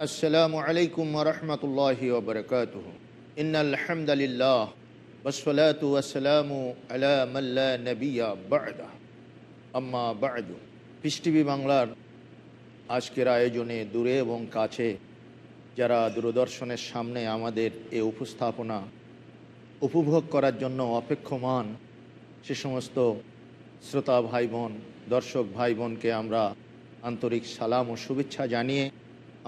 আসসালামু আলাইকুম রহমতুল্লাহ বরকাত ইনালহামদুলিল্লাহ ওসলাত ওয়াসালামু আলামাল্লা নবিয়া বাদা আম্মা বাদু। পিস টিভি বাংলার আজকের আয়োজনে দূরে এবং কাছে যারা দূরদর্শনের সামনে আমাদের এ উপস্থাপনা উপভোগ করার জন্য অপেক্ষমান, সে সমস্ত শ্রোতা ভাই বোন দর্শক ভাই বোনকে আমরা আন্তরিক সালাম ও শুভেচ্ছা জানিয়ে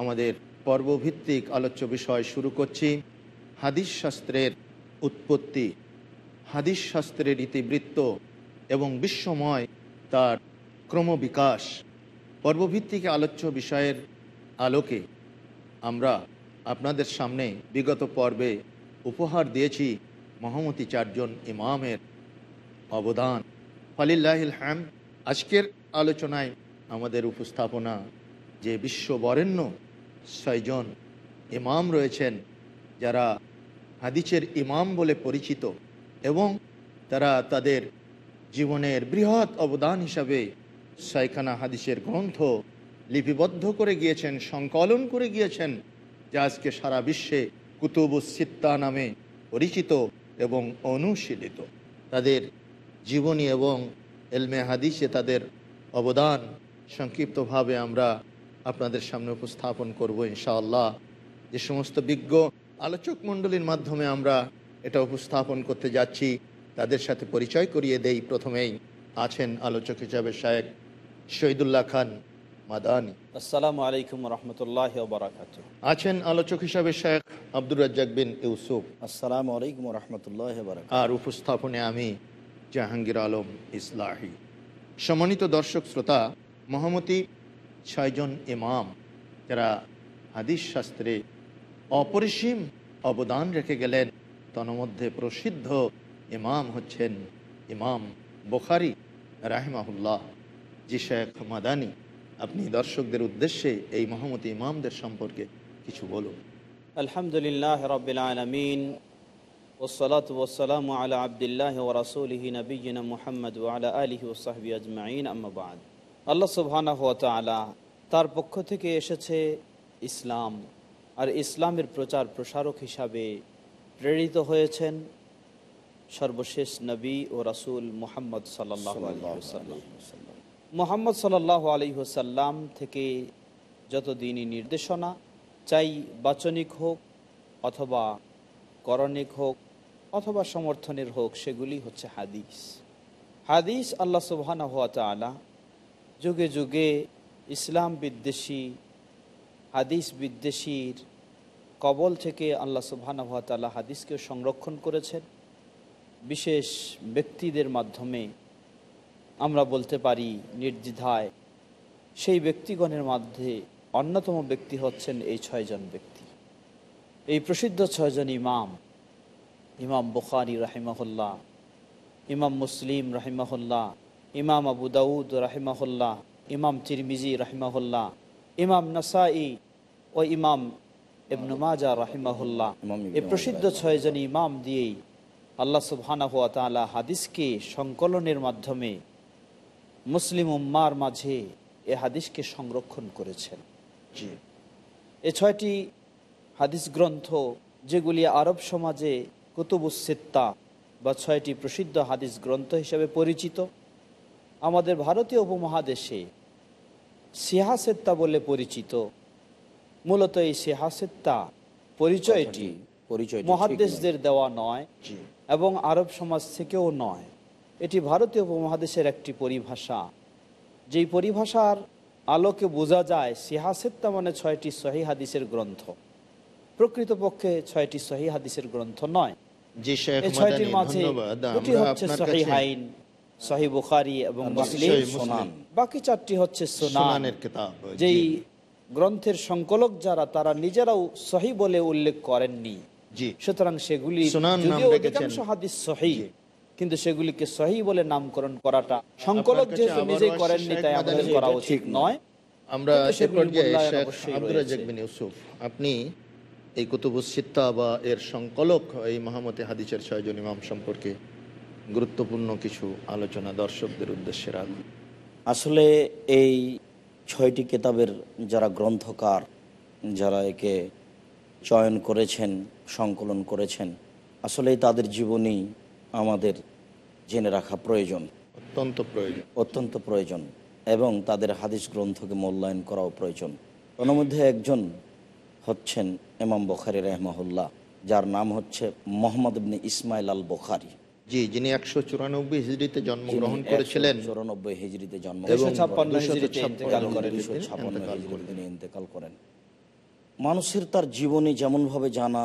আমাদের পর্বভিত্তিক আলোচ্য বিষয় শুরু করছি হাদিস শাস্ত্রের উৎপত্তি। হাদিস শাস্ত্রের ইতিবৃত্ত এবং বিশ্বময় তার ক্রমবিকাশ। পর্বভিত্তিক আলোচ্য বিষয়ের আলোকে আমরা আপনাদের সামনে বিগত পর্বে উপহার দিয়েছি মহামতি চারজন ইমামের অবদান। ফালিল্লাহিল হ্যাম আজকের আলোচনায় আমাদের উপস্থাপনা যে বিশ্ববরেণ্য ছয়জন ইমাম রয়েছেন যারা হাদিসের ইমাম বলে পরিচিত এবং তারা তাদের জীবনের বৃহৎ অবদান হিসাবে সাইখানা হাদিসের গ্রন্থ লিপিবদ্ধ করে গিয়েছেন, সংকলন করে গিয়েছেন, যা আজকে সারা বিশ্বে কুতুবুস সিত্তা নামে পরিচিত এবং অনুশীলিত। তাদের জীবনী এবং এলমে হাদিসে তাদের অবদান সংক্ষিপ্তভাবে আমরা আপনাদের সামনে উপস্থাপন করব ইনশাআল্লাহ। যে সমস্ত বিজ্ঞ আলোচক মণ্ডলীর মাধ্যমে আমরা এটা উপস্থাপন করতে যাচ্ছি তাদের সাথে পরিচয় করিয়ে দেই। প্রথমেই আছেন আলোচক হিসাবে শায়েক শহীদুল্লাহ খান মাদানি। আসসালামু আলাইকুম রহমতুল্লাহ আছেন আলোচক হিসাবে শেখ আব্দুর রাজ্জাক বিন ইউসুফ। আসসালামু আলাইকুম রহমতুল্লাহ আর উপস্থাপনে আমি জাহাঙ্গীর আলম ইসলাহি। সম্মানিত দর্শক শ্রোতা মহামতি ছয়জন ইমাম যারা হাদিস শাস্ত্রে অপরিসীম অবদান রেখে গেলেন, তন্মধ্যে প্রসিদ্ধ ইমাম হচ্ছেন ইমাম বোখারি রাহিমাহুল্লাহ। জি শেখ মাদানি, আপনি দর্শকদের উদ্দেশ্যে এই মহামতি ইমামদের সম্পর্কে কিছু বলুন। আলহামদুলিল্লাহ রবিল আলমিন ওসলাত ওসালাম আলা আবদুল্লাহ ও রাসুলহি নবীনা মোহাম্মদ আলা আলহি ওসাহবি আজমাইন আহমাবাদ আল্লাহ তালা তার পক্ষ থেকে এসেছে ইসলাম। আর ইসলামের প্রচার প্রসারক হিসাবে প্রেরিত হয়েছেন সর্বশেষ নবী ও রাসুল মোহাম্মদ সাল্লাহ আলহিহাল্লাম মোহাম্মদ সাল্লাহ আলী হোসাল্লাম থেকে যতদিনই নির্দেশনা চাই বাচনিক হোক অথবা করণিক হোক অথবা সমর্থনের হোক সেগুলি হচ্ছে হাদিস। হাদিস আল্লাহ সুবহানা হাত আলা যুগে যুগে ইসলাম বিদ্বেষী, হাদিস বিদ্বেষীর কবল থেকে আল্লাহ সুবহানা হাত হাদিসকে সংরক্ষণ করেছেন। বিশেষ ব্যক্তিদের মাধ্যমে আমরা বলতে পারি নির্দ্বিধায় সেই ব্যক্তিগণের মধ্যে অন্যতম ব্যক্তি হচ্ছেন এই ছয়জন ব্যক্তি। এই প্রসিদ্ধ ছয়জন ইমাম ইমাম বুখারি রাহিমাহুল্লাহ, ইমাম মুসলিম রাহিমাহুল্লাহ, ইমাম আবু দাউদ রাহিমাহুল্লাহ ইমাম তিরমিজি রাহিমাহুল্লাহ ইমাম নাসাই ও ইমাম ইবনু মাজা রাহিমাহুল্লাহ। এই প্রসিদ্ধ ছয়জন ইমাম দিয়েই আল্লাহ সুবহানা হুয়া তালা হাদিসকে সংকলনের মাধ্যমে মুসলিম উম্মার মাঝে এ হাদিসকে সংরক্ষণ করেছেন। জি। এ ছয়টি হাদিস গ্রন্থ যেগুলি আরব সমাজে কুতুবুসিত্তা বা ছয়টি প্রসিদ্ধ হাদিস গ্রন্থ হিসেবে পরিচিত আমাদের ভারতীয় উপমহাদেশে সিহাসেত্তা বলে পরিচিত। মূলত এই সিহাসেত্তা পরিচয়টি পরিচয় মহাদেশদের দেওয়া নয় এবং আরব সমাজ থেকেও নয়। এটি ভারতীয় উপমহাদেশের একটি পরিভাষা। যেই পরিভাষার আলোকে বোঝা যায় সিহাসেত্তা মানে ছয়টি সহি হাদিসের গ্রন্থ। প্রকৃতপক্ষে ছয়টি সহি হাদিসের গ্রন্থ নয়। ছয়টির মাঝে দুটি হচ্ছে সহি হাইন সহি বুখারি এবং মুসলিম। সোনান। বাকি চারটি হচ্ছে সুনান। সুনানের কিতাব যেই গ্রন্থের সংকলক যারা তারা নিজেরাও সহি বলে উল্লেখ করেননি। সুতরাং সেগুলি। অধিকাংশ হাদিস সহি কিন্তু সেগুলিকে সহি বলে নামকরণ করাটা সংকলক যেহেতু নিজেই করেননি তাই আমাদের করা উচিত নয়। আমরা আপনি এই কুতুবুস সিত্তা বা এর সংকলক এই মহামতে হাদিসের ছয়জন ইমাম সম্পর্কে গুরুত্বপূর্ণ কিছু আলোচনা দর্শকদের উদ্দেশ্যে রাখুন আসলে এই ছয়টি কেতাবের যারা গ্রন্থকার যারা একে চয়ন করেছেন সংকলন করেছেন আসলে তাদের জীবনী আমাদের জেনে রাখা প্রয়োজন। অত্যন্ত প্রয়োজন। অত্যন্ত প্রয়োজন এবং তাদের হাদিস গ্রন্থকে মূল্যায়ন করাও প্রয়োজন। ওর মধ্যে একজন হচ্ছেন এমাম বখারি রহমাহুল্লাহ যার নাম হচ্ছে মোহাম্মদ ইবনে ইসমাইল আল বখারি। জি যিনি একশো চুরানব্বই হিজড়িতে জন্মগ্রহণ করেছিলেন চৌরানব্বই হিজড়িতে জন্ম এবং 256 দুশত হিজরিতে ছাপ্পান্ন ইন্তেকাল করেন। হিজরিতে দুশো ছাপ্পান্ন ইন্তেকাল হিজরিতে করেন। তিনি ইন্তেকাল করেন মানুষের তার জীবনী যেমনভাবে জানা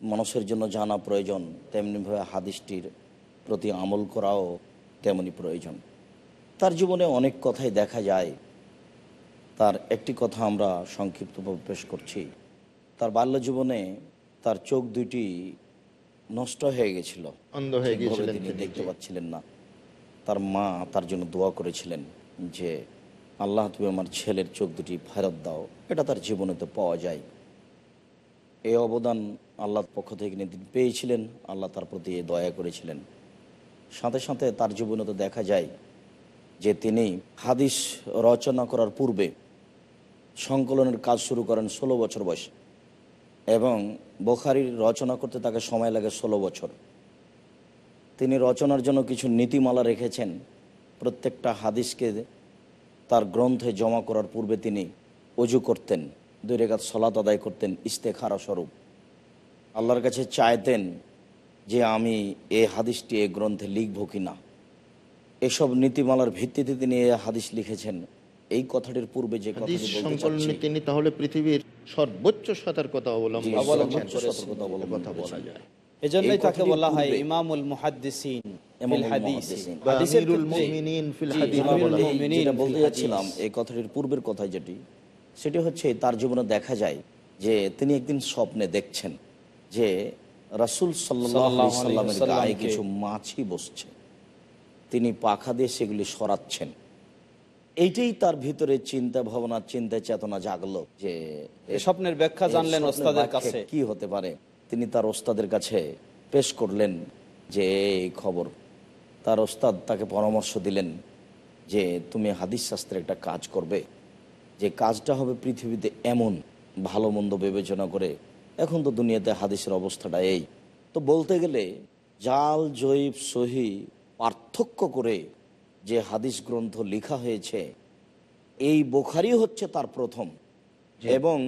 মানুষের জন্য জানা প্রয়োজন তেমনিভাবে হাদিসটির প্রতি আমল করাও তেমনি প্রয়োজন তার জীবনে অনেক কথাই দেখা যায় তার একটি কথা আমরা সংক্ষিপ্তভাবে পেশ করছি তার বাল্য জীবনে তার চোখ দুইটি নষ্ট হয়ে গেছিল। অন্ধ হয়ে গিয়েছিলেন তিনি তিনি, দেখতে পাচ্ছিলেন না। তার মা তার জন্য দোয়া করেছিলেন যে আল্লাহ তুমি আমার ছেলের চোখ দুটি ফেরত দাও। এটা তার জীবনে তো পাওয়া যায়। এই অবদান আল্লাহর পক্ষ থেকে তিনি পেয়েছিলেন। আল্লাহ তার প্রতি দয়া করেছিলেন। সাথে সাথে তার জীবনে তো দেখা যায় যে তিনি হাদিস রচনা করার পূর্বে সংকলনের কাজ শুরু করেন ষোলো বছর বয়সে। এবং বোখারির রচনা করতে তাকে সময় লাগে ষোলো বছর। তিনি রচনার জন্য কিছু নীতিমালা রেখেছেন। প্রত্যেকটা হাদিসকে তার গ্রন্থে জমা করার পূর্বে তিনি অজু করতেন দুই রেখাত সলাত আদায় করতেন ইস্তেখারা স্বরূপ। আল্লাহর কাছে চাইতেন যে আমি এ হাদিসটি এ গ্রন্থে লিখব কি না এসব নীতিমালার ভিত্তিতে তিনি এ হাদিস লিখেছেন। এই কথাটির পূর্বে যে তিনি তাহলে পৃথিবীর সর্বোচ্চ সতর্কতা অবলম্বন কথা বলা যায়। এজন্যই তাকে বলা হয় ইমামুল মুহাদ্দিসিন বলতে যাচ্ছিলাম এই কথাটির পূর্বের কথাই যেটি সেটি হচ্ছে তার জীবনে দেখা যায় যে তিনি একদিন স্বপ্নে দেখছেন যে রাসুল সাল্লাল্লাহু আলাইহি সাল্লামের গায়ে কিছু মাছি বসছে। তিনি পাখা দিয়ে সেগুলি সরাচ্ছেন। এইটাই তার ভিতরে চিন্তা ভাবনা চিন্তা চেতনা জাগলো যে স্বপ্নের ব্যাখ্যা জানলেন ওস্তাদের কাছে। কি হতে পারে? তিনি তার ওস্তাদের কাছে পেশ করলেন যে এই খবর। তার ওস্তাদ তাকে পরামর্শ দিলেন যে তুমি হাদিস শাস্ত্রে একটা কাজ করবে। যে কাজটা হবে পৃথিবীতে এমন ভালো মন্দ বিবেচনা করে। এখন তো দুনিয়াতে হাদিসের অবস্থাটা এই। তো বলতে গেলে জাল জৈব সহি পার্থক্য করে যে হাদিস গ্রন্থ লেখা হয়েছে এই বোখারি হচ্ছে তার প্রথম। এবং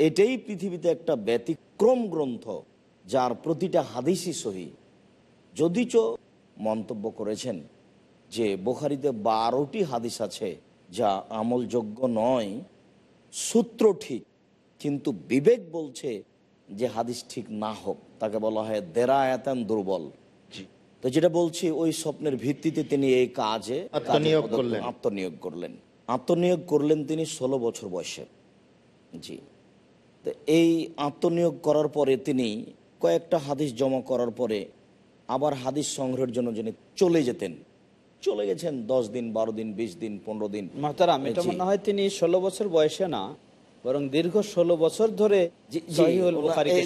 এটাই পৃথিবীতে একটা ব্যতিক্রম গ্রন্থ যার প্রতিটা হাদিসই সহি। যদিচ মন্তব্য করেছেন যে বোখারিতে বারোটি হাদিস আছে যা আমলযোগ্য নয় সূত্র ঠিক কিন্তু বিবেক বলছে যে হাদিস ঠিক না হোক। তাকে বলা হয় দেরায়াতান দুর্বল। তো যেটা বলছি ওই স্বপ্নের ভিত্তিতে তিনি এই কাজে আত্মনিয়োগ করলেন। আত্মনিয়োগ করলেন আত্মনিয়োগ করলেন তিনি ষোলো বছর বয়সে জি তো এই আত্মনিয়োগ করার পরে তিনি কয়েকটা হাদিস জমা করার পরে আবার হাদিস সংগ্রহের জন্য যিনি চলে যেতেন চলে গেছেন দশ দিন বারো দিন বিশ দিন পনেরো দিন মহতারাম এটা। মনে হয় তিনি ষোলো বছর বয়সে না বরং দীর্ঘ ষোলো বছর ধরে দুটাই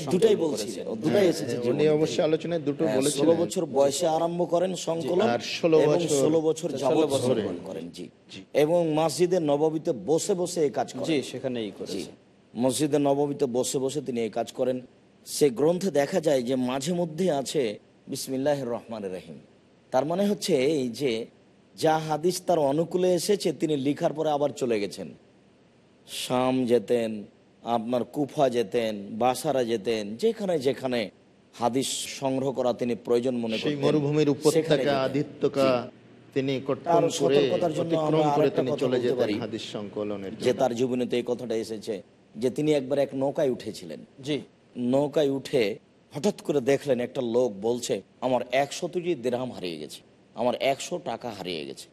সংকলন বলছি দুটাই এসেছে হ্যাঁ, উনি অবশ্যই আলোচনায় দুটো হ্যাঁ, ষোলো বছর বয়সে আরম্ভ করেন সংকলন আর ষোলো বছর- ষোলো বছর যাবত সংকলন করেন জি। এবং মসজিদে নববীতে বসে বসে এই কাজ করেন। জি সেখানেই জি। করেছে মসজিদে নবমীতে বসে বসে তিনি এই কাজ করেন। সে গ্রন্থে দেখা যায় যে মাঝে মধ্যে আছে বিসমিল্লাহ রহমান রহিম। তার মানে হচ্ছে এই যে যা হাদিস তার অনুকূলে এসেছে তিনি লিখার পরে আবার চলে গেছেন। শাম যেতেন আপনার কুফা যেতেন বাসারা যেতেন যেখানে যেখানে হাদিস সংগ্রহ করা তিনি প্রয়োজন মনে সেই করতেন। মরুভূমির উপত্যকা। আদিত্যকা তিনি যে তার জীবনে এই কথাটা এসেছে যে তিনি একবার এক নৌকায় উঠেছিলেন। জি। নৌকায় উঠে হঠাৎ করে দেখলেন একটা লোক বলছে আমার একশো তুজি দেড়হাম হারিয়ে গেছে আমার একশো টাকা হারিয়ে গেছে।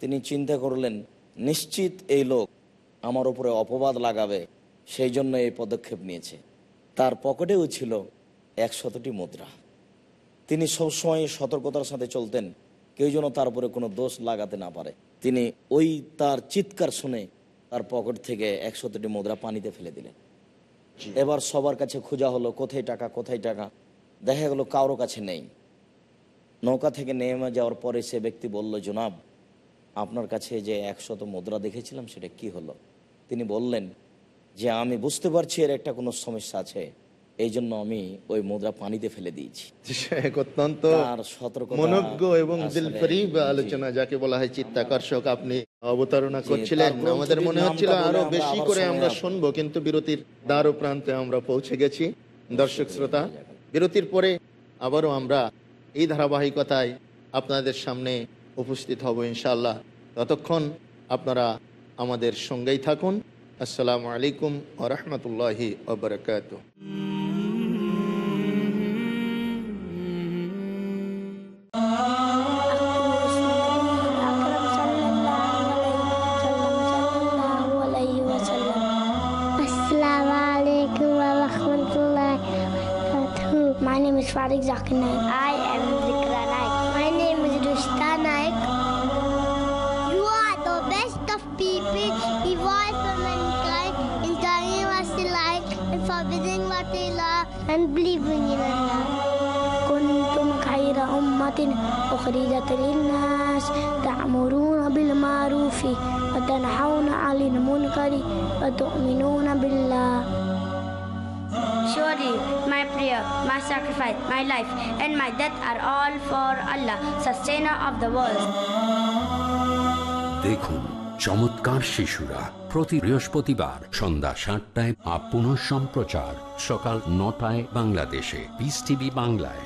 তিনি চিন্তা করলেন নিশ্চিত এই লোক আমার উপরে অপবাদ লাগাবে সেই জন্য এই পদক্ষেপ নিয়েছে। তার পকেটেও ছিল একশতটি মুদ্রা। তিনি সবসময় সতর্কতার সাথে চলতেন কেউ যেন তার উপরে কোনো দোষ লাগাতে না পারে। তিনি ওই তার চিৎকার শুনে তার পকেট থেকে একশতটি মুদ্রা পানিতে ফেলে দিলেন। এবার সবার কাছে খোঁজা হলো কোথায় টাকা কোথায় টাকা? দেখা গেল কারও কাছে নেই। নৌকা থেকে নেমে যাওয়ার পরে সে ব্যক্তি বলল জনাব আপনার কাছে যে একশত মুদ্রা দেখেছিলাম সেটা কি হলো? তিনি বললেন যে আমি বুঝতে পারছি এর একটা কোনো সমস্যা আছে এই জন্য আমি ওই মুদ্রা পানিতে ফেলে দিয়েছি। অত্যন্ত মনজ্ঞ এবং দিলফরিব আলোচনা যাকে বলা হয় চিত্তাকর্ষক আপনি অবতারণা করছিলেন। আমাদের মনে হচ্ছিল আরও বেশি করে আমরা শুনব কিন্তু বিরতির দ্বার প্রান্তে আমরা পৌঁছে গেছি। দর্শক শ্রোতা বিরতির পরে আবারও আমরা এই ধারাবাহিকতায় আপনাদের সামনে উপস্থিত হব ইনশাআল্লাহ। ততক্ষণ আপনারা আমাদের সঙ্গেই থাকুন। আসসালামু আলাইকুম আরহামুল্লাহি আবরকাত My name is Farid Zakinai. أخرجت للناس تأمرون بالمعروف وتنحون عن المنكر وتؤمنون بالله Surely my prayer, my sacrifice, my life, and my death are all for Allah, sustainer of the world. দেখুন চমৎকার শিশুরা প্রতি বৃহস্পতিবার সন্ধ্যা সাতটায় আপ পুনঃ সম্প্রচার সকাল নটায় বাংলাদেশে পিস টিভি বাংলায়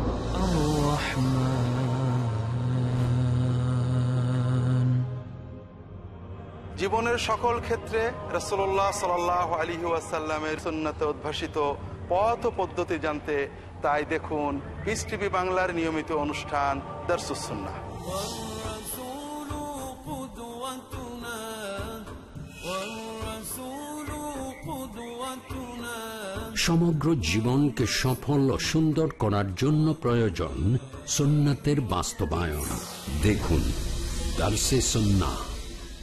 জীবনের সকল ক্ষেত্রে রসল্লাহ সাল আলী ওয়াসাল্লামের সুন্নতে উদ্ভাসিত পথ পদ্ধতি জানতে তাই দেখুন পিস টিভি বাংলার নিয়মিত অনুষ্ঠান দর্শুসুন্না সমগ্র জীবনকে সফল ও সুন্দর করার জন্য প্রয়োজন সুন্নাতের বাস্তবায়ন। দেখুন দার্সে সন্না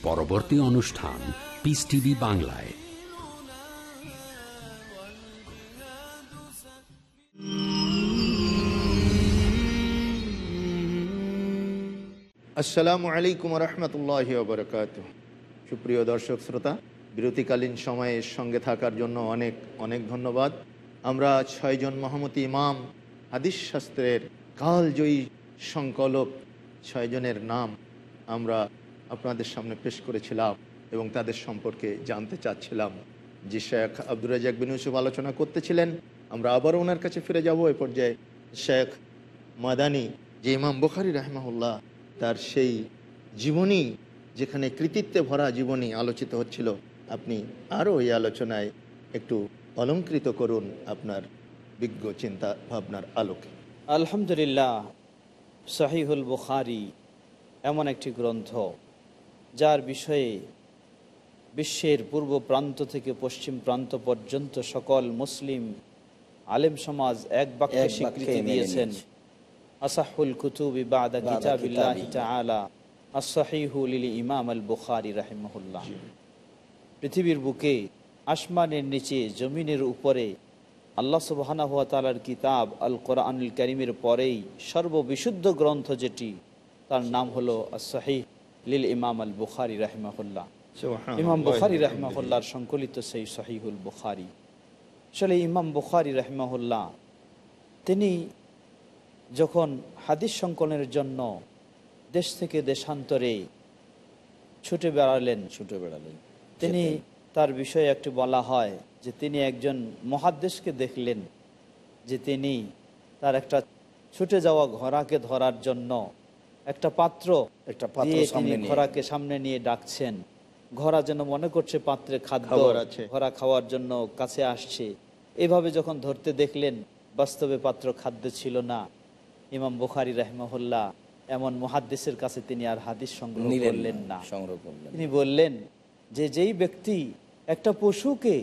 পরবর্তী অনুষ্ঠান পিস টিভি বাংলায়। আসসালামু আলাইকুম রহমতুল্লাহ বরকাত সুপ্রিয় দর্শক শ্রোতা, বিরতিকালীন সময়ে সঙ্গে থাকার জন্য অনেক অনেক ধন্যবাদ। আমরা ছয়জন মহামতি ইমাম, হাদিস শাস্ত্রের কালজয়ী সংকলক, ছয়জনের নাম আমরা আপনাদের সামনে পেশ করেছিলাম এবং তাদের সম্পর্কে জানতে চাচ্ছিলাম। যে শেখ আব্দুর রাজাক বিন ইউসুফ আলোচনা করতেছিলেন। আমরা আবারও ওনার কাছে ফিরে যাব এ পর্যায়ে। শেখ মাদানি, যে ইমাম বখারি রাহমাহুল্লাহ, তার সেই জীবনী যেখানে কৃতিত্বে ভরা জীবনী আলোচিত হচ্ছিল, আপনি আরও এই আলোচনায় একটু অলঙ্কৃত করুন আপনার বিজ্ঞ চিন্তা ভাবনার আলোকে। আলহামদুলিল্লাহ শাহিহুল বুখারি এমন একটি গ্রন্থ যার বিষয়ে বিশ্বের পূর্ব প্রান্ত থেকে পশ্চিম প্রান্ত পর্যন্ত সকল মুসলিম আলেম সমাজ এক বাক্যে স্বীকৃতি দিয়েছেন। আসাহুল কুতুবি বাদা কিতাবিল্লাহি তাআলা লিল ইমাম আল বুখারী রাহিমাহুল্লাহ পৃথিবীর বুকে আসমানের নিচে জমিনের উপরে আল্লাহ সুবহানাহু ওয়া তাআলার কিতাব আল কোরআনুল কারীমের পরেই সর্ববিশুদ্ধ গ্রন্থ যেটি তার নাম হলো as-সাহিহ লিল ইমাম আল বুখারী রাহিমাহুল্লাহ। ইমাম বুখারি রহমাহুল্লাহর সংকলিত সেই সহিহুল বুখারি। আসলে ইমাম বুখারি রহমাহুল্লাহ তিনি যখন হাদিস সংকলনের জন্য দেশ থেকে দেশান্তরে ছুটে বেড়ালেন ছুটে বেড়ালেন তিনি তার বিষয়ে একটু বলা হয় যে তিনি একজন মহাদ্দেশকে দেখলেন যে তিনি তার একটা ছুটে যাওয়া ঘোড়াকে ধরার জন্য একটা পাত্র একটা পাত্র সামনে ঘোড়াকে সামনে নিয়ে ডাকছেন। ঘোড়া যেন মনে করছে পাত্রে খাদ্য আছে। ঘোড়া খাওয়ার জন্য কাছে আসছে। এভাবে যখন ধরতে দেখলেন বাস্তবে পাত্র খাদ্য ছিল না। ইমাম বুখারি রাহমাহুল্লাহ এমন মহাদ্দেশের কাছে তিনি আর হাদিস সংগ্রহ করলেন না সংগ্রহ করলেন তিনি বললেন যে যেই ব্যক্তি একটা পশুকে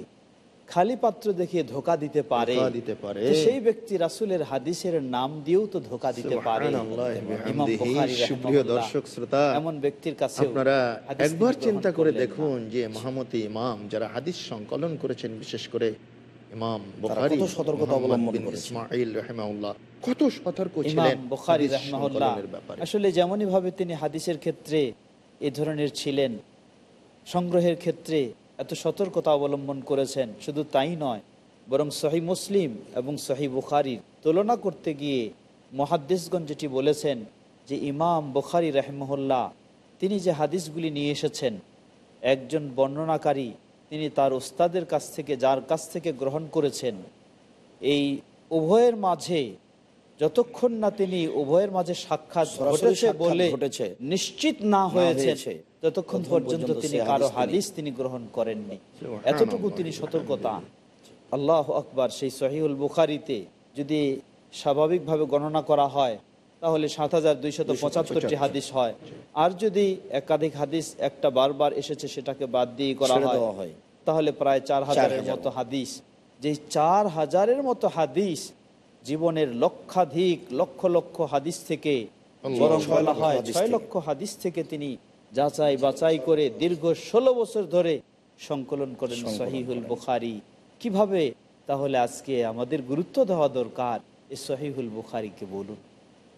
খালি পাত্র দেখিয়ে ধোকা দিতে পারে। দিতে পারে। সেই ব্যক্তি রাসুলের হাদিসের নাম দিয়েও তো ধোকা দিতে পারে। সুপ্রিয় দর্শক শ্রোতা এমন ব্যক্তির কাছে আপনারা একবার চিন্তা করে দেখুন যে মহামতি ইমাম যারা হাদিস সংকলন করেছেন বিশেষ করে ইমাম বুখারী কত সতর্কতা অবলম্বন করেছেন। ইসমাঈল রাহিমাহুল্লাহ কত সতর্ক ছিলেন বুখারী রাহমাহুল্লাহ। আসলে যেমনই ভাবে তিনি হাদিসের ক্ষেত্রে এ ধরনের ছিলেন সংগ্রহের ক্ষেত্রে এত সতর্কতা অবলম্বন করেছেন, শুধু তাই নয়, বরং সহি মুসলিম এবং সহি বুখারির তুলনা করতে গিয়ে মহাদ্দেশগণ যেটি বলেছেন যে ইমাম বুখারি রাহমহল্লা তিনি যে হাদিসগুলি নিয়ে এসেছেন, একজন বর্ণনাকারী তিনি তার ওস্তাদের কাছ থেকে, যার কাছ থেকে গ্রহণ করেছেন, এই উভয়ের মাঝে যতক্ষণ না তিনি উভয়ের মাঝে সাক্ষাৎ ঘটেছে বলে ঘটেছে। নিশ্চিত না হয়েছে ততক্ষণ পর্যন্ত তিনি কারও হাদিস তিনি- গ্রহণ করেননি। এতটুকু তিনি সতর্কতা। আল্লাহ আকবার সেই সহিউল বুখারিতে যদি স্বাভাবিকভাবে গণনা করা হয় তাহলে সাত হাজার দুইশত পঁচাত্তরটি হাদিস হয়। আর যদি একাধিক হাদিস একটা বারবার এসেছে সেটাকে বাদ দিয়ে করা হয়। তাহলে প্রায় চার হাজারের মতো হাদিস। যে চার হাজারের মতো হাদিস জীবনের লক্ষাধিক লক্ষ লক্ষ হাদিস থেকে বরং ছয় বলা লক্ষ হয় হাদিস ছয় থেকে। লক্ষ হাদিস থেকে তিনি যাচাই বাছাই করে দীর্ঘ ষোলো বছর ধরে সংকলন করেন সহিহুল বুখারি কীভাবে তাহলে আজকে আমাদের গুরুত্ব দেওয়া দরকার এই সহিহুল বুখারিকে বলুন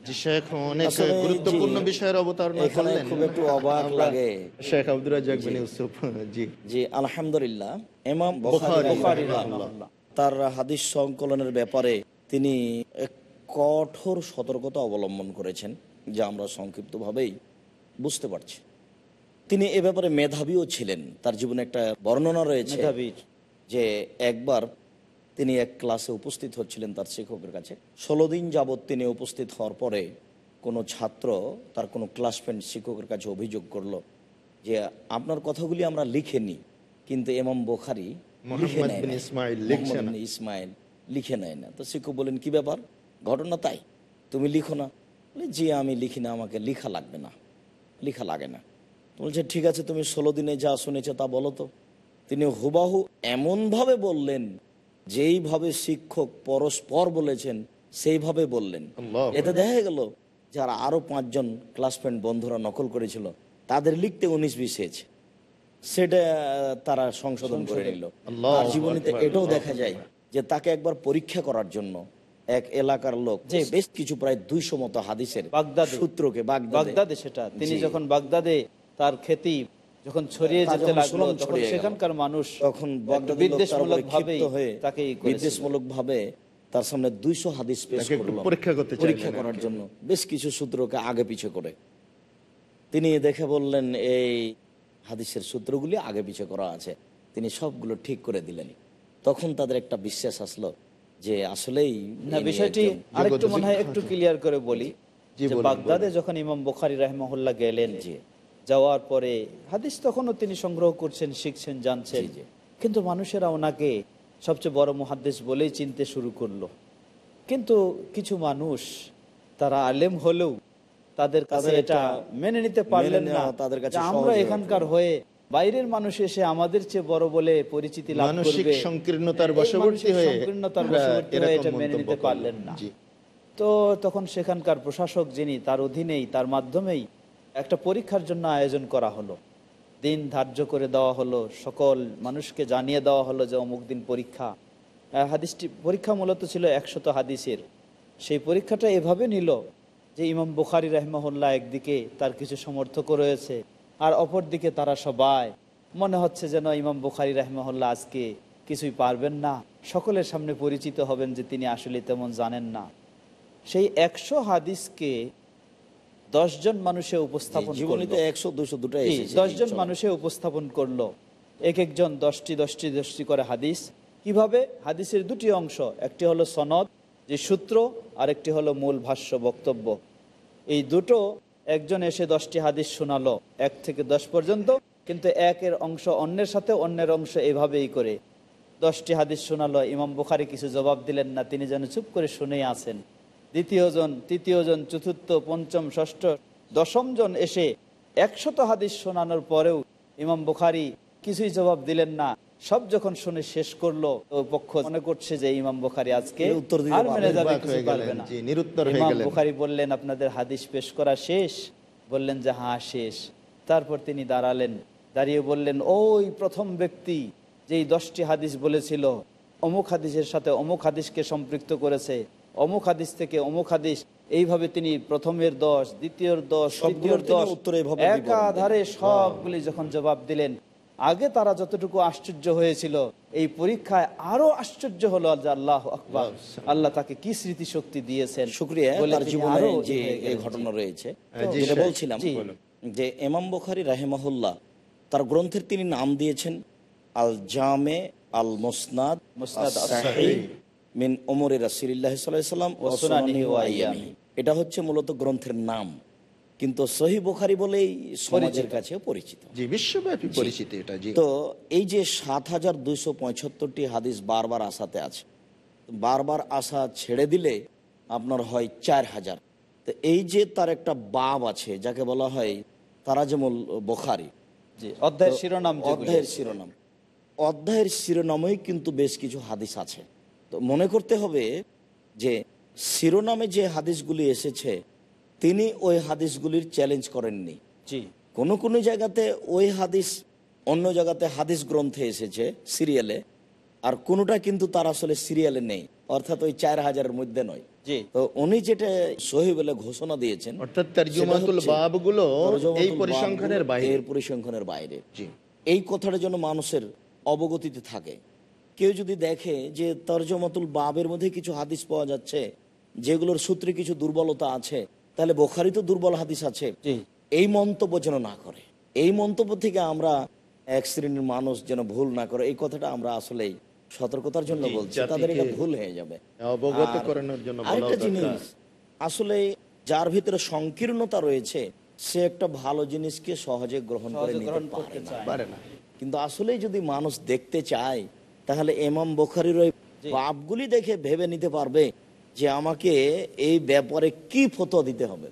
জি শেখ অনেক আসলে গুরুত্বপূর্ণ জি, বিষয়ের অবতারণা এখানে করলেন খুব একটু অবাক আমরা- লাগে। শেখ আব্দুর রাজ্জাক বিন ইউসুফ জি জি আলহামদুলিল্লাহ এমাম বুখারী বুখারী রাহিমাহুল্লাহ। রাহিমাহুল্লাহ। তার হাদিস সংকলনের ব্যাপারে তিনি এক কঠোর সতর্কতা অবলম্বন করেছেন যা আমরা সংক্ষিপ্তভাবেই বুঝতে পারছি। তিনি এ ব্যাপারে মেধাবীও ছিলেন। তার জীবনে একটা বর্ণনা রয়েছে যে একবার তিনি এক ক্লাসে উপস্থিত হচ্ছিলেন তার শিক্ষকের কাছে। ষোলো দিন যাবৎ তিনি উপস্থিত হওয়ার পরে কোনো ছাত্র তার কোনো ক্লাসমেট শিক্ষকের কাছে অভিযোগ করল যে আপনার কথাগুলি আমরা লিখে নিই। কিন্তু এমাম বোখারি না। ইসমাইল লিখে নেয় না। তো শিক্ষক বলেন কি ব্যাপার? ঘটনা তাই। তুমি লিখো না। বলে, জি আমি লিখি না আমাকে লিখা লাগবে না। লিখা লাগে না। তো বলছে ঠিক আছে তুমি ষোলো দিনে যা শুনেছো তা বলো তো। তিনি হুবাহু এমনভাবে বললেন যেইভাবে শিক্ষক পরস্পর বলেছেন সেইভাবে বললেন। এতে দেখা গেল যারা আরও পাঁচজন ক্লাসমেট বন্ধুরা নকল করেছিল তাদের লিখতে উনিশ বিশ হয়েছে। সেটা তারা সংশোধন করে নিল। জীবনীতে এটাও দেখা যায়। যে তাকে একবার পরীক্ষা করার জন্য এক এলাকার লোক যে বেশ কিছু প্রায় দুইশো মতো হাদিসের বাগদাদে। সূত্রকে বাগদাদে। সেটা। তিনি যখন বাগদাদে তার খ্যাতি যখন ছড়িয়ে যেতে লাগল তখন সেখানকার মানুষ তখন বিদ্বেষমূলক ভাবে হয়ে তাকে বিদ্বেষমূলক ভাবে তার সামনে দুইশো হাদিস পেশ করল পরীক্ষা করতে পরীক্ষা করার জন্য। বেশ কিছু সূত্রকে আগে পিছে করে। তিনি দেখে বললেন এই হাদিসের সূত্রগুলি আগে পিছে করা আছে। তিনি সবগুলো ঠিক করে দিলেন। তখন তাদের একটা বিশ্বাস আসলো যে আসলেই না বিষয়টি আরেকটু মনে হয় একটু ক্লিয়ার করে বলি যে বাগদাদে যখন ইমাম বুখারী রাহমাহুল্লাহ গেলেন জি। যাওয়ার পরে হাদিস তখনও তিনি সংগ্রহ করছেন শিখছেন জানছেন। জি। কিন্তু মানুষেরা ওনাকে সবচেয়ে বড় মুহাদ্দিস বলেই চিনতে শুরু করল। কিন্তু কিছু মানুষ তারা আলেম হলেও তাদের কাছে এটা মেনে নিতে পারলেন না তাদের কাছে আমরা এখানকার হয়ে বাইরের মানুষ এসে আমাদের চেয়ে বড় বলে পরিচিতি লাভ করবে। সংকীর্ণতার বশবর্তী হয়ে সংকীর্ণতার বশবর্তী হয়ে এটা মেনে নিতে পারলেন না। তো তখন সেখানকার প্রশাসক যিনি তার অধীনেই তার মাধ্যমেই একটা পরীক্ষার জন্য আয়োজন করা হলো। দিন ধার্য করে দেওয়া হলো সকল মানুষকে জানিয়ে দেওয়া হলো যে অমুক দিন পরীক্ষা। হাদিসটি পরীক্ষা মূলত ছিল একশত হাদিসের। সেই পরীক্ষাটা এভাবে নিল যে ইমাম বুখারি রহমাহুল্লাহ একদিকে তার কিছু সমর্থকও রয়েছে আর অপর দিকে তারা সবাই মনে হচ্ছে যেন ইমাম বুখারি রহমাহুল্লাহ আজকে কিছুই পারবেন না। সকলের সামনে পরিচিত হবেন যে তিনি আসলে তেমন জানেন না। সেই একশো হাদিসকে দশজন মানুষে উপস্থাপন জীবনীতে একশো দুশো দুটো দশজন মানুষে উপস্থাপন করল। এক একজন দশটি দশটি দশটি করে হাদিস। কীভাবে? হাদিসের দুটি অংশ। একটি হলো সনদ যে সূত্র আর একটি হলো মূল ভাষ্য বক্তব্য। এই দুটো একজন এসে দশটি হাদিস শোনালো, এক থেকে দশ পর্যন্ত, কিন্তু একের অংশ অন্যের সাথে অন্যের অংশ এভাবেই করে। দশটি হাদিস শোনালো, ইমাম বুখারি কিছু জবাব দিলেন না, তিনি যেন চুপ করে শুনেই আছেন। দ্বিতীয়জন, তৃতীয়জন, চতুর্থ, পঞ্চম, ষষ্ঠ, দশম জন এসে একশত হাদিস শোনানোর পরেও ইমাম বুখারি কিছুই জবাব দিলেন না। সব যখন শুনে শেষ করল ওই পক্ষ মনে করছে যে ইমাম বুখারি আজকে উত্তর দিতে পারবে না। ইমাম বুখারি বললেন আপনাদের হাদিস পেশ করা শেষ? বললেন যে হ্যাঁ শেষ। তারপর তিনি দাঁড়ালেন দাঁড়িয়ে বললেন ওই প্রথম ব্যক্তি যেই দশটি হাদিস বলেছিল অমুক হাদিসের সাথে অমুক হাদিসকে সম্পৃক্ত করেছে অমুক হাদিস থেকে অমুক হাদিস এইভাবে তিনি প্রথমের দশ দ্বিতীয় দশ সবগুলোর দশ একাধারে সবগুলি যখন জবাব দিলেন আগে তারা যতটুকু আশ্চর্য হয়েছিল এই পরীক্ষায় আরও আশ্চর্য হলো আল্লাহ আকবর। আল্লাহ তাকে কি স্মৃতিশক্তি দিয়েছেন শুক্রিয়া। ঘটনা রয়েছে যেটা বলছিলাম যে এমাম বুখারি রাহেমাহুল্লাহ তার গ্রন্থের তিনি নাম দিয়েছেন আল জামে আল মোসনাদ মিন ওমরে আইয়ামিহি। এটা হচ্ছে মূলত গ্রন্থের নাম। কিন্তু সহি বোখারি বলেই সমাজের কাছে পরিচিত। জি বিশ্বব্যাপী পরিচিত এটা জি। তো এই যে সাত হাজার দুইশো পঁয়ষট্টরটি হাদিস বারবার আসাতে আছে বারবার আসা ছেড়ে দিলে আপনার হয় চার হাজার। তো এই যে তার একটা বাব আছে যাকে বলা হয় তারা যেমন বোখারি অধ্যায়ের শিরোনাম অধ্যায়ের শিরোনাম। অধ্যায়ের শিরোনামেই কিন্তু বেশ কিছু হাদিস আছে। তো মনে করতে হবে যে শিরোনামে যে হাদিসগুলি এসেছে তিনি ওই হাদিসগুলির চ্যালেঞ্জ করেননি। জি। কোনো কোনো জায়গাতে ওই হাদিস অন্য জায়গাতে হাদিস গ্রন্থে এসেছে সিরিয়ালে আর কোনোটা কিন্তু তার আসলে সিরিয়ালে নেই অর্থাৎ ওই চার হাজারের মধ্যে নয়। তো উনি যেটা সহি বলে ঘোষণা দিয়েছেন অর্থাৎ তারজুমাতুল বাবগুলো এই পরিসংখ্যানের বাইরে। এর পরিসংখ্যানের বাইরে। জি। এই কথাটা যেন মানুষের অবগতিতে থাকে। কেউ যদি দেখে যে তরজমাতুল বাবের মধ্যে কিছু হাদিস পাওয়া যাচ্ছে যেগুলোর সূত্রে কিছু দুর্বলতা আছে তাহলে বোখারি তো দুর্বল হাদিস আছে। এই মন্তব্য যেন না করে। এই মন্তব্য থেকে আমরা এক শ্রেণির মানুষ যেন ভুল না করে এই কথাটা আমরা আসলেই সতর্কতার জন্য বলছি। তাদের এটা ভুল হয়ে যাবে। আরেকটা জিনিস আসলে যার ভিতরে সংকীর্ণতা রয়েছে সে একটা ভালো জিনিসকে সহজে গ্রহণ করে নিতে পারে না। কিন্তু আসলে যদি মানুষ দেখতে চায় তাহলে এমাম বোখারির ওই জি। পাপগুলি দেখে ভেবে নিতে পারবে যে আমাকে এই ব্যাপারে কি ফতোয়া দিতে হবে?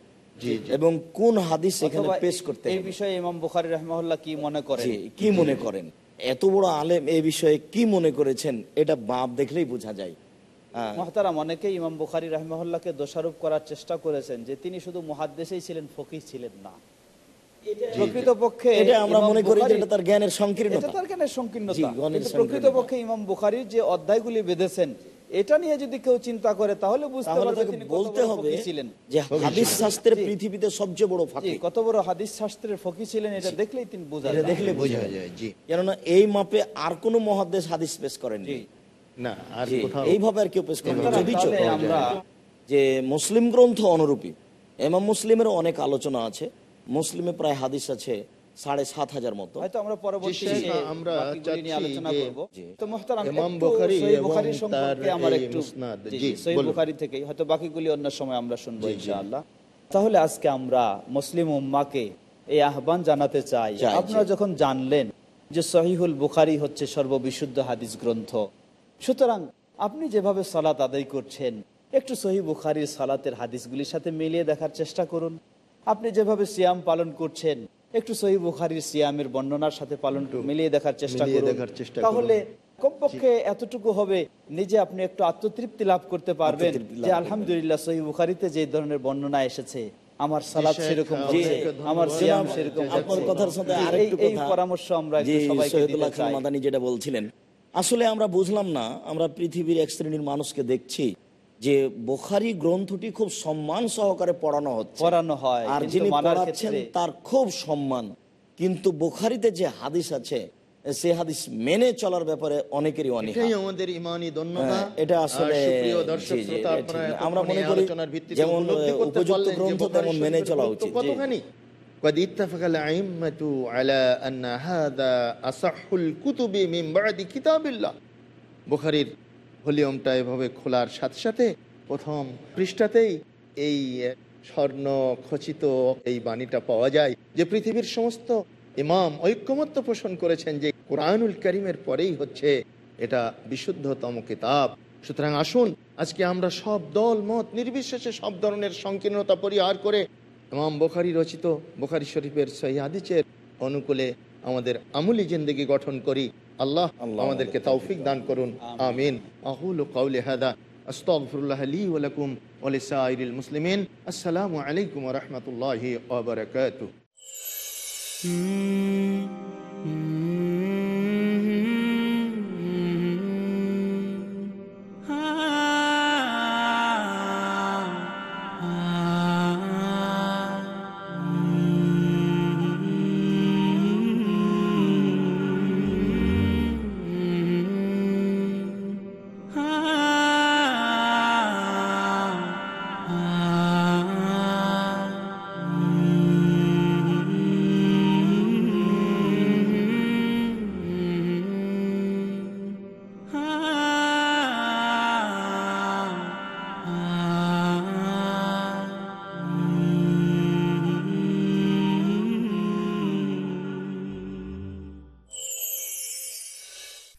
এবং কোন হাদিস এখানে পেশ করতে এই বিষয়ে ইমাম বুখারী রাহমাহুল্লাহ কি মনে করেন? কি মনে করেন? এত বড় আলেম এই বিষয়ে কি মনে করেছেন? এটা বাপ দেখলেই বোঝা যায়। মহতারাম অনেকে ইমাম বুখারী রাহমাহুল্লাহকে দোষারোপ করার চেষ্টা করেছেন যে তিনি শুধু মুহাদ্দেসেই ছিলেন ফকিহ ছিলেন না। প্রকৃতপক্ষে এটা আমরা ইমাম মনে করি যে এটা তার জ্ঞানের এটা সংকীর্ণতা তার জ্ঞানের সংকীর্ণতা। জি, জ্ঞানের কিন্তু সংকীর্ণতা। প্রকৃতপক্ষে ইমাম বুখারীর যে অধ্যায়গুলি বেঁধেছেন এটা নিয়ে যদি কেউ চিন্তা করে তাহলে বুঝতে বলতে হবে ছিলেন। যে হাদিস শাস্ত্রের পৃথিবীতে সবচেয়ে বড় ফাঁকি কত বড় হাদিস শাস্ত্রের ফকি ছিলেন এটা দেখলেই তিনি বোঝা যায়। দেখলে বোঝা বোঝা যায় জি। কেননা এই মাপে আর কোনো মহাদেশ হাদিস পেশ করেনি জি। না আর এইভাবে আর কেউ পেশ করেনি সুতরাং যদি আমরা যে মুসলিম গ্রন্থ অনুরূপী এমাম মুসলিমের অনেক আলোচনা আছে। মুসলিমে প্রায় হাদিস আছে সাড়ে সাত হাজার মতো। হয়তো আমরা পরবর্তী আমরা বাকিগুলি নিয়ে চাচ্ছি আলোচনা যে তো মোহতারাম ইমাম একটু বুখারী সহিহ এবং বুখারী তার সম্পর্কে আমার একটু মুসনাদ, জি, জি, জি, সহিহ বলুন। বুখারী থেকে হয়তো বাকিগুলি অন্য সময় আমরা শুনব ইনশাআল্লাহ। তাহলে আজকে আমরা মুসলিম উম্মাকে এই আহ্বান জানাতে চাই, আপনারা যখন জানলেন যে সহিহুল বুখারী হচ্ছে সর্ববিশুদ্ধ হাদিস গ্রন্থ সুতরাং আপনি যেভাবে সালাত আদায় করছেন একটু সহি বুখারীর সালাতের হাদিসগুলির সাথে মিলিয়ে দেখার চেষ্টা করুন। আপনি যেভাবে সিয়াম পালন করছেন একটু সহি বুখারির সিয়ামের বর্ণনার সাথে পালন মিলিয়ে দেখার চেষ্টা করুন। দেখার চেষ্টা তাহলে কমপক্ষে এতটুকু হবে নিজে আপনি একটু আত্মতৃপ্তি লাভ করতে পারবেন যে আলহামদুলিল্লাহ সহি বুখারিতে যে ধরনের বর্ণনা এসেছে আমার সালাদ সেরকম আমার সিয়াম সেরকম আপনার কথার সাথে আরেকটু এই পরামর্শ আমরা যে সবাইকে দিতে চাই। মাদানী যেটা বলছিলেন আসলে আমরা বুঝলাম না আমরা পৃথিবীর এক শ্রেণির মানুষকে দেখছি যে বোখারি গ্রন্থটি খুব সম্মান সহকারে পড়ানো হচ্ছে পড়ানো হয়, আর কিন্তু যিনি মানার পড়াচ্ছেন ক্ষেত্রে- তার খুব সম্মান কিন্তু বোখারিতে যে হাদিস আছে সে হাদিস মেনে চলার ব্যাপারে অনেকেরই অনীহা এটাই আমাদের ইমানি ধন্যতা হ্যাঁ, এটা আসলে আর সুপ্রিয় দর্শক জি, জি, শ্রোতা, এটা আপনারা ঠিক। এতক্ষণ আমরা মনে এই করি আলোচনার ভিত্তিতে যেমন, উপলব্ধি করতে উপযুক্ত পারলেন যে গ্রন্থ বুখারী তেমন মেনে শরীফের চলা গুরুত্ব উচিত, জি। কতখানি قد اتفق الأئمة على أن هذا أصح الكتب من بعد كتاب الله বুখারীর ভলিউমটা এভাবে খোলার সাথে সাথে প্রথম পৃষ্ঠাতেই এই স্বর্ণ খচিত এই বাণীটা পাওয়া যায় যে পৃথিবীর সমস্ত ইমাম ঐক্যমত্য পোষণ করেছেন যে কোরআনুল করিমের পরেই হচ্ছে এটা বিশুদ্ধতম কিতাব। সুতরাং আসুন, আজকে আমরা সব দল, মত নির্বিশেষে সব ধরনের সংকীর্ণতা পরিহার করে ইমাম বোখারি রচিত বোখারি শরীফের সহিদিচের অনুকূলে আমাদের আমুলি জিন্দগি গঠন করি। আল্লাহ আল্লাহ আমাদেরকে তৌফিক দান করুন আমিন আকুলু কাউলি হাদা আস্তাগফিরুল্লাহ লি ওয়া লাকুম ওয়া লিসাইরিল মুসলিমিন আসসালামু আলাইকুম ওয়া রাহমাতুল্লাহি ওয়া বারাকাতুহু